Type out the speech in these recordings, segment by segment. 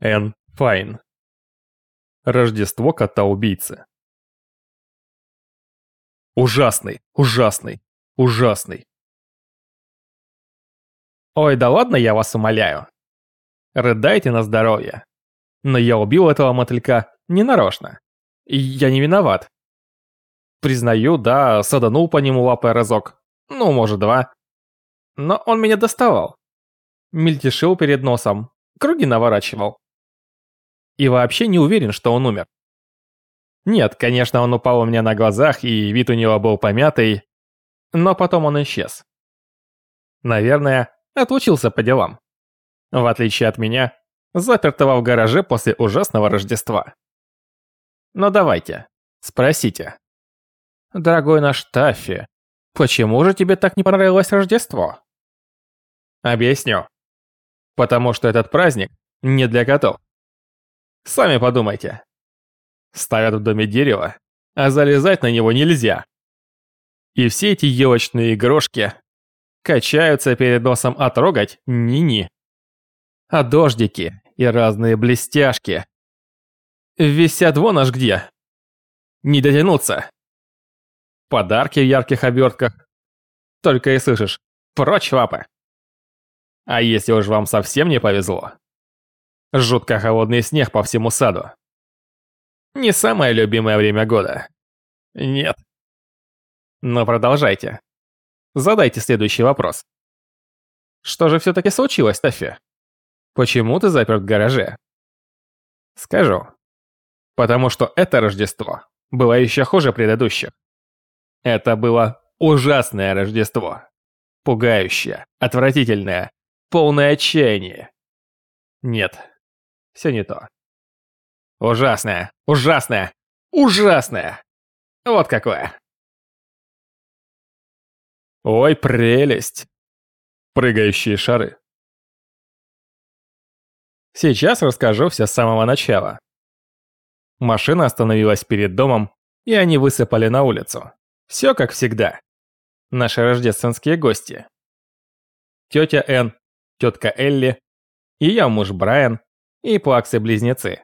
Н. Файн. Рождество кота-убийцы. Ужасный, ужасный, ужасный. Ой, да ладно, я вас умоляю. Рыдайте на здоровье. Но я убил этого мотылька ненарочно. И я не виноват. Признаю, да, саданул по нему лапой разок. Ну, может, два. Но он меня доставал. Мельтешил перед носом. Круги наворачивал. И вообще не уверен, что он умер. Нет, конечно, он упал у меня на глазах, и вид у него был помятый. Но потом он исчез. Наверное, отлучился по делам. В отличие от меня, запертого в гараже после ужасного Рождества. Но давайте, спросите. Дорогой наш Таффи, почему же тебе так не понравилось Рождество? Объясню. Потому что этот праздник не для котов. Сами подумайте. Ставят в доме дерево, а залезать на него нельзя. И все эти елочные игрушки качаются перед носом, а трогать ни-ни. А дождики и разные блестяшки висят вон аж где. Не дотянуться. Подарки в ярких обертках. Только и слышишь «Прочь, лапы!» А если уж вам совсем не повезло? Жутко холодный снег по всему саду. Не самое любимое время года. Нет. Но продолжайте. Задайте следующий вопрос. Что же все-таки случилось, Таффи? Почему ты заперт в гараже? Скажу. Потому что это Рождество было еще хуже предыдущих. Это было ужасное Рождество. Пугающее, отвратительное, полное отчаяние. Нет, все не то. Ужасное, ужасное, ужасное. Вот какое. Ой, прелесть. Прыгающие шары. Сейчас расскажу все с самого начала. Машина остановилась перед домом, и они высыпали на улицу. Все как всегда. Наши рождественские гости. Тетя Энн, тетка Элли, ее муж Брайан и плаксы-близнецы.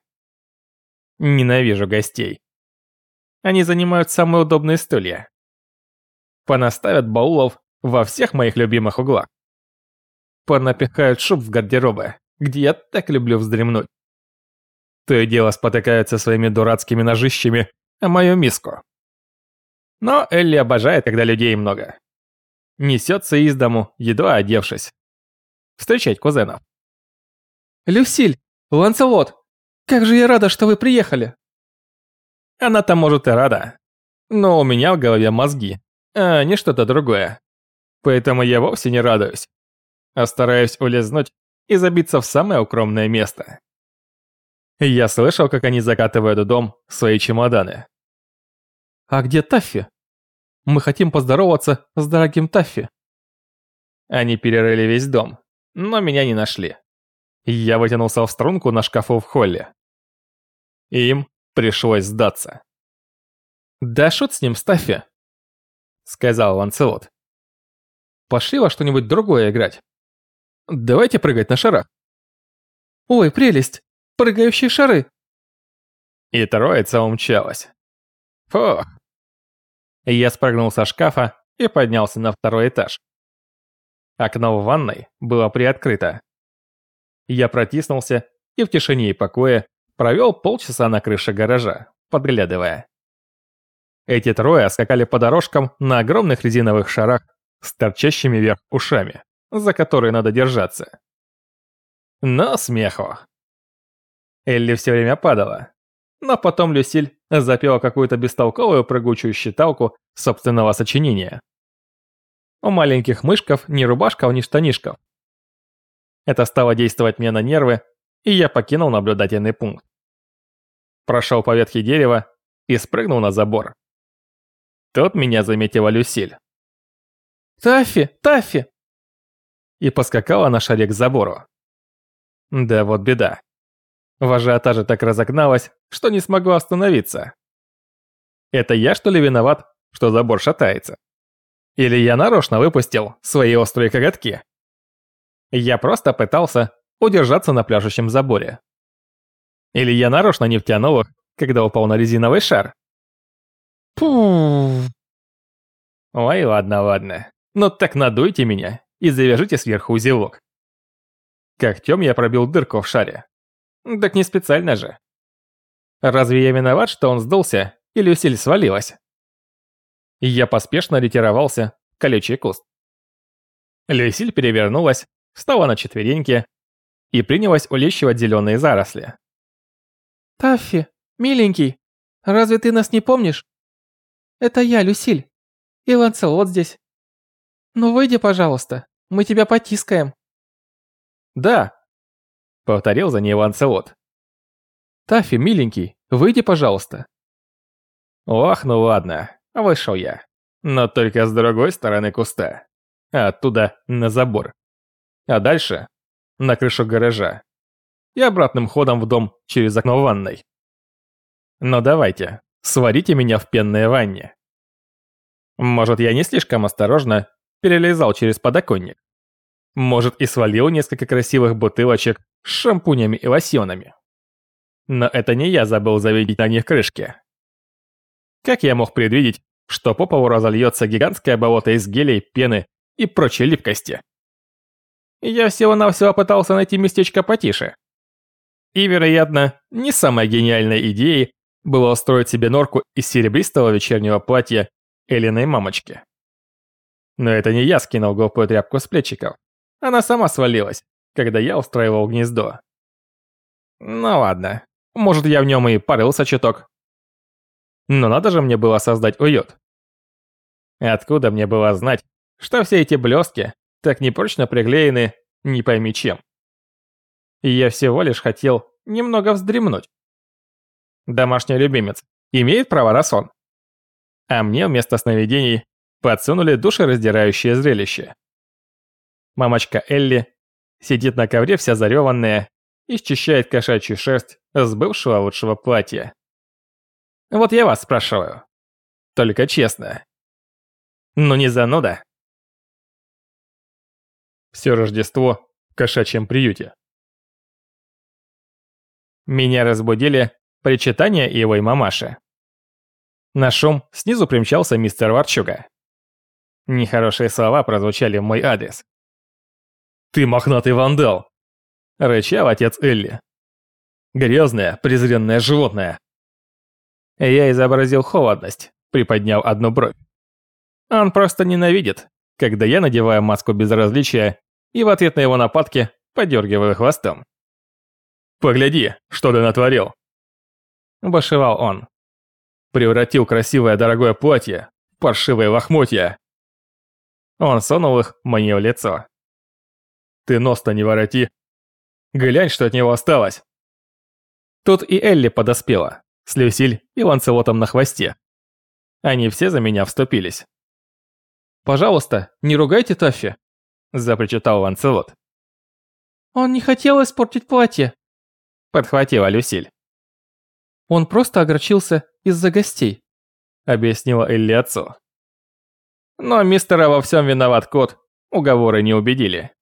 Ненавижу гостей. Они занимают самые удобные стулья. Понаставят баулов во всех моих любимых углах. Понапихают шуб в гардеробы, где я так люблю вздремнуть. То и дело спотыкаются своими дурацкими ножищами о мою миску. Но Элли обожает, когда людей много. Несется из дому, едва одевшись. Встречать кузенов. «Люсиль! Ланцелот! Как же я рада, что вы приехали!» Она-то может и рада. Но у меня в голове мозги, а не что-то другое. Поэтому я вовсе не радуюсь, а стараюсь улизнуть и забиться в самое укромное место. Я слышал, как они закатывают в дом свои чемоданы. «А где Таффи? Мы хотим поздороваться с дорогим Таффи». Они перерыли весь дом, но меня не нашли. Я вытянулся в струнку на шкафу в холле. Им пришлось сдаться. «Да шут с ним, Стаффи», — сказал Ланцелот. «Пошли во что-нибудь другое играть. Давайте прыгать на шарах». «Ой, прелесть! Прыгающие шары!» И троица умчалась. Фух. Я спрыгнул со шкафа и поднялся на второй этаж. Окно в ванной было приоткрыто. Я протиснулся и в тишине и покое провел полчаса на крыше гаража, подглядывая. Эти трое скакали по дорожкам на огромных резиновых шарах с торчащими вверх ушами, за которые надо держаться. Но смеху. Элли все время падала. Но потом Люсиль запела какую-то бестолковую прыгучую считалку собственного сочинения. У маленьких мышков ни рубашка, ни штанишков. Это стало действовать мне на нервы, и я покинул наблюдательный пункт. Прошел по ветке дерева и спрыгнул на забор. Тут меня заметила Люсиль. «Таффи! Таффи!» И поскакала на шаре к забору. Да вот беда. В ажиотаже так разогналась, что не смогу остановиться. Это я что ли виноват, что забор шатается? Или я нарочно выпустил свои острые коготки? Я просто пытался удержаться на пляшущем заборе. Или я нарочно не втянул их, когда упал на резиновый шар? Пу. Ой, ладно, ладно. Ну так надуйте меня и завяжите сверху узелок. Когтем я пробил дырку в шаре. Так не специально же. Разве я виноват, что он сдулся и Люсиль свалилась? Я поспешно ретировался в колючий куст. Люсиль перевернулась, встала на четвереньки и принялась улещивать зеленые заросли. Таффи, миленький, разве ты нас не помнишь? Это я, Люсиль. И Ланцелот здесь. Ну выйди, пожалуйста, мы тебя потискаем. Да, повторил за ней Ланцелот. Таффи, миленький, выйди, пожалуйста. Ох, ну ладно, вышел я. Но только с другой стороны куста. А оттуда на забор. А дальше на крышу гаража. И обратным ходом в дом через окно ванной. Но давайте, сварите меня в пенной ванне. Может, я не слишком осторожно перелезал через подоконник. Может, и свалил несколько красивых бутылочек с шампунями и лосьонами. Но это не я забыл заведить на них крышки. Как я мог предвидеть, что по полу разольется гигантское болото из гелей, пены и прочей липкости? Я всего-навсего пытался найти местечко потише. И, вероятно, не самой гениальной идеей было устроить себе норку из серебристого вечернего платья Элиной мамочки. Но это не я скинул глупую тряпку с плечиков. Она сама свалилась, когда я устраивал гнездо. Ну ладно, может я в нем и порылся чуток. Но надо же мне было создать уют. Откуда мне было знать, что все эти блестки так непрочно приклеены не пойми чем. И я всего лишь хотел немного вздремнуть. Домашний любимец имеет право на сон. А мне вместо сновидений подсунули душераздирающее зрелище. Мамочка Элли сидит на ковре вся зареванная и счищает кошачью шерсть с бывшего лучшего платья. Вот я вас спрашиваю. Только честно. Ну не зануда? Все Рождество в кошачьем приюте. Меня разбудили причитания его и мамаши. На шум снизу примчался мистер Ворчуга. Нехорошие слова прозвучали в мой адрес. «Ты мохнатый вандал!» – рычал отец Элли. «Грязное, презренное животное!» Я изобразил холодность, приподняв одну бровь. Он просто ненавидит, когда я надеваю маску безразличия и в ответ на его нападки подергиваю хвостом. «Погляди, что ты натворил!» Башевал он. Превратил красивое дорогое платье в паршивые лохмотья. Он сунул их мне в лицо. «Ты нос-то не вороти. Глянь, что от него осталось!» Тут и Элли подоспела, с Люсиль и Ланцелотом на хвосте. Они все за меня вступились. «Пожалуйста, не ругайте Таффи», – запричитал Ланцелот. «Он не хотел испортить платье», – подхватила Люсиль. «Он просто огорчился из-за гостей», – объяснила Элли отцу. Но мистера во всем виноват кот, уговоры не убедили.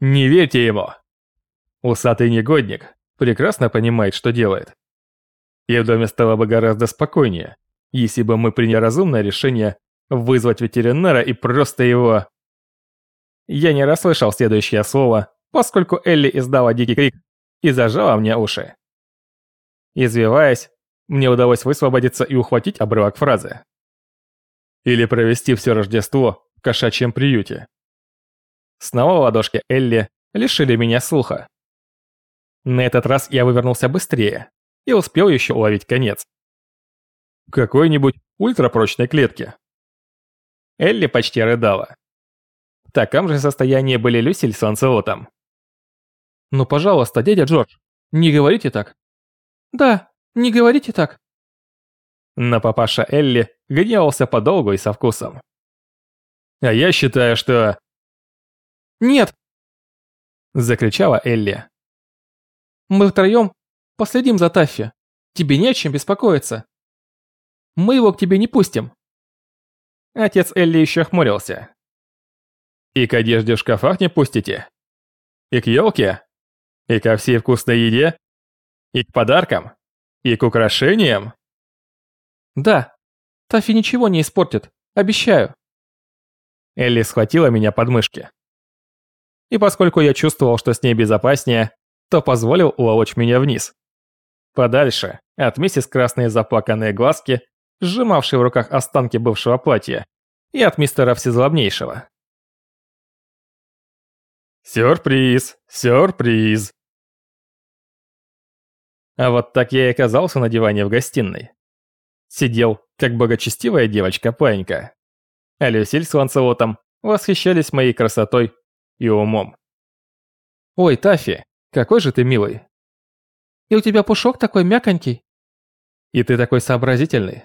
«Не верьте ему!» Усатый негодник прекрасно понимает, что делает. И в доме стало бы гораздо спокойнее, если бы мы приняли разумное решение вызвать ветеринара и просто его... Я не расслышал следующее слово, поскольку Элли издала дикий крик и зажала мне уши. Извиваясь, мне удалось высвободиться и ухватить обрывок фразы. Или провести все Рождество в кошачьем приюте. Снова ладошки Элли лишили меня слуха. На этот раз я вывернулся быстрее и успел еще уловить конец. Какой-нибудь ультрапрочной клетки. Элли почти рыдала. В таком же состоянии были Люсиль с Ланселотом. «Ну, пожалуйста, дядя Джордж, не говорите так». «Да, не говорите так». Но папаша Элли гневался подолгу и со вкусом. «А я считаю, что...» «Нет!» Закричала Элли. «Мы втроем последим за Таффи. Тебе не о чем беспокоиться. Мы его к тебе не пустим». Отец Элли еще хмурился. «И к одежде в шкафах не пустите? И к елке? И ко всей вкусной еде? И к подаркам? И к украшениям? Да. Тафи ничего не испортит. Обещаю. Элли схватила меня под мышки. И поскольку я чувствовал, что с ней безопаснее, то позволил уволочь меня вниз. Подальше от миссис красные заплаканные глазки, сжимавшей в руках останки бывшего платья, и от мистера всезлобнейшего. Сюрприз, сюрприз. А вот так я и оказался на диване в гостиной. Сидел, как богочестивая девочка-паинька. А Люсиль с Ланцелотом восхищались моей красотой и умом. «Ой, Тафи, какой же ты милый!» «И у тебя пушок такой мяконький!» «И ты такой сообразительный!»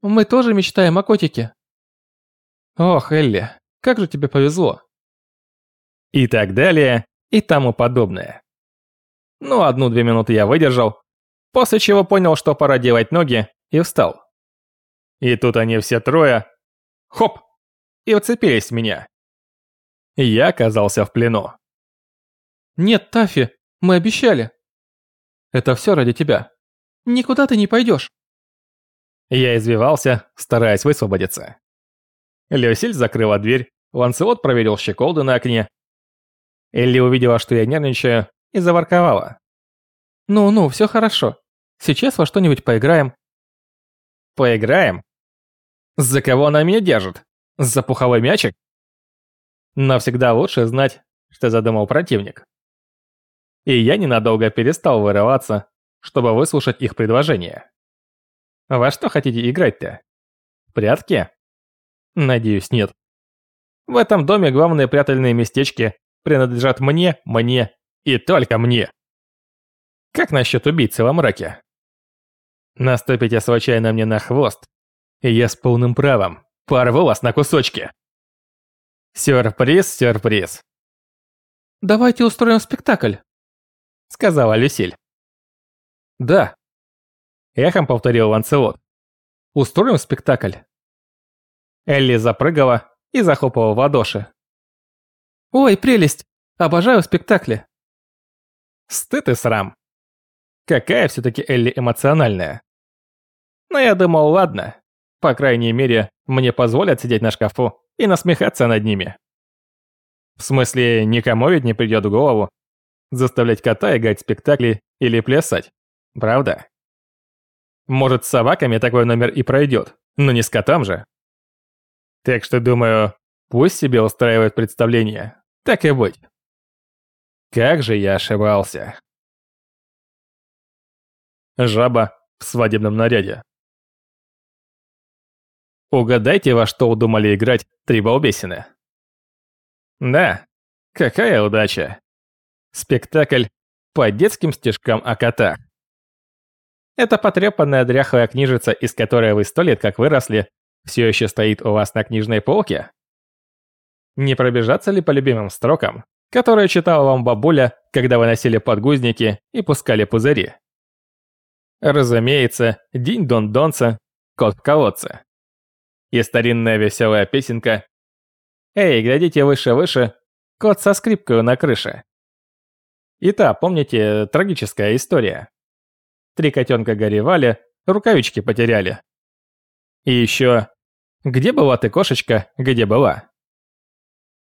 «Мы тоже мечтаем о котике!» «Ох, Элли, как же тебе повезло!» И так далее, и тому подобное. Ну, одну-две минуты я выдержал, после чего понял, что пора делать ноги, и встал. И тут они все трое, хоп, и вцепились в меня. Я оказался в плену. «Нет, Тафи, мы обещали. Это все ради тебя. Никуда ты не пойдешь». Я извивался, стараясь высвободиться. Люсиль закрыла дверь, Ланселот проверил щеколду на окне. Элли увидела, что я нервничаю, и заворковала. «Ну-ну, все хорошо. Сейчас во что-нибудь поиграем». «Поиграем? За кого она меня держит? За пуховой мячик?» Но всегда лучше знать, что задумал противник. И я ненадолго перестал вырываться, чтобы выслушать их предложение. Во что хотите играть-то? Прятки? Надеюсь, нет. В этом доме главные прятальные местечки принадлежат мне, мне и только мне. Как насчет убийцы во мраке? Наступите случайно мне на хвост, и я с полным правом порву вас на кусочки. Сюрприз, сюрприз. «Давайте устроим спектакль», — сказала Люсиль. «Да», — эхом повторил Ланцелот. «Устроим спектакль». Элли запрыгала и захлопала в ладоши. «Ой, прелесть! Обожаю спектакли!» Стыд и срам. Какая все-таки Элли эмоциональная. Но я думал, ладно. По крайней мере, мне позволят сидеть на шкафу и насмехаться над ними. В смысле, никому ведь не придет в голову заставлять кота играть спектакли или плясать. Правда? Может, с собаками такой номер и пройдет, но не с котом же. Так что, думаю, пусть себе устраивает представление. Так и быть. Как же я ошибался. Жаба в свадебном наряде. Угадайте, во что удумали играть три балбесины. Да, какая удача. Спектакль по детским стишкам о котах. Это потрепанная дряхлая книжица, из которой вы сто лет как выросли, все еще стоит у вас на книжной полке? Не пробежаться ли по любимым строкам, которые читала вам бабуля, когда вы носили подгузники и пускали пузыри? Разумеется, день-дон-донца, кот в колодце и старинная веселая песенка «Эй, глядите выше-выше, кот со скрипкой на крыше». И та, помните, трагическая история. Три котенка горевали, рукавички потеряли. И еще «Где была ты, кошечка, где была?»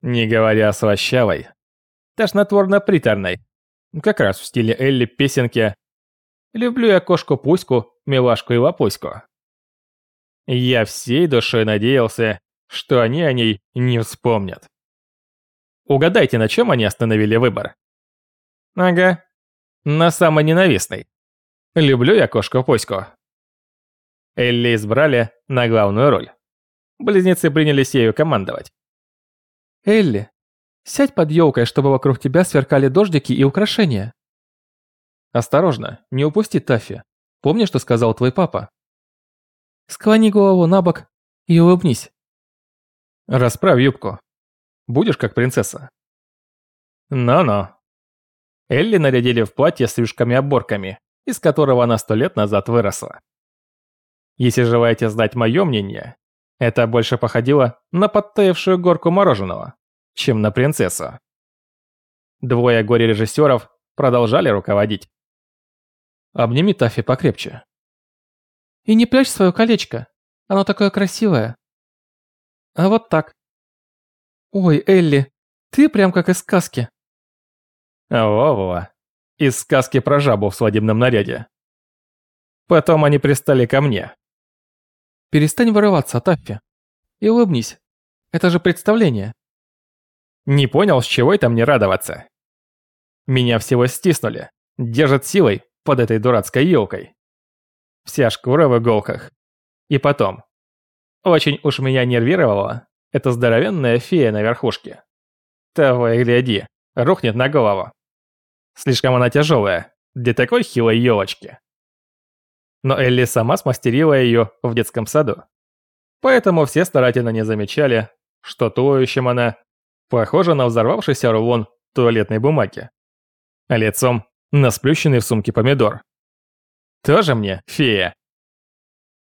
Не говоря о слащавой, тошнотворно-приторной, как раз в стиле Элли песенки «Люблю я кошку-пуську, милашку и лапуську». Я всей душой надеялся, что они о ней не вспомнят. Угадайте, на чем они остановили выбор? Ага, на самой ненавистной. Люблю я кошку-пуську. Элли избрали на главную роль. Близнецы принялись ею командовать. Элли, сядь под елкой, чтобы вокруг тебя сверкали дождики и украшения. Осторожно, не упусти Таффи. Помни, что сказал твой папа? Склони голову на бок и улыбнись. Расправь юбку. Будешь как принцесса. Но-но. Элли нарядили в платье с рюшками-оборками, из которого она сто лет назад выросла. Если желаете знать мое мнение, это больше походило на подтаявшую горку мороженого, чем на принцессу. Двое горе-режиссеров продолжали руководить. Обними Таффи покрепче. И не прячь свое колечко. Оно такое красивое. А вот так. Ой, Элли, ты прям как из сказки. Во-во. Из сказки про жабу в свадебном наряде. Потом они пристали ко мне. Перестань вырываться, Таффи. И улыбнись. Это же представление. Не понял, с чего это мне радоваться. Меня всего стиснули. Держат силой под этой дурацкой елкой. Вся шкура в иголках. И потом. Очень уж меня нервировала эта здоровенная фея на верхушке. Того и гляди, рухнет на голову. Слишком она тяжелая для такой хилой елочки. Но Элли сама смастерила ее в детском саду. Поэтому все старательно не замечали, что туловищем она похожа на взорвавшийся рулон туалетной бумаги. Лицом на сплющенный в сумке помидор. Тоже мне фея.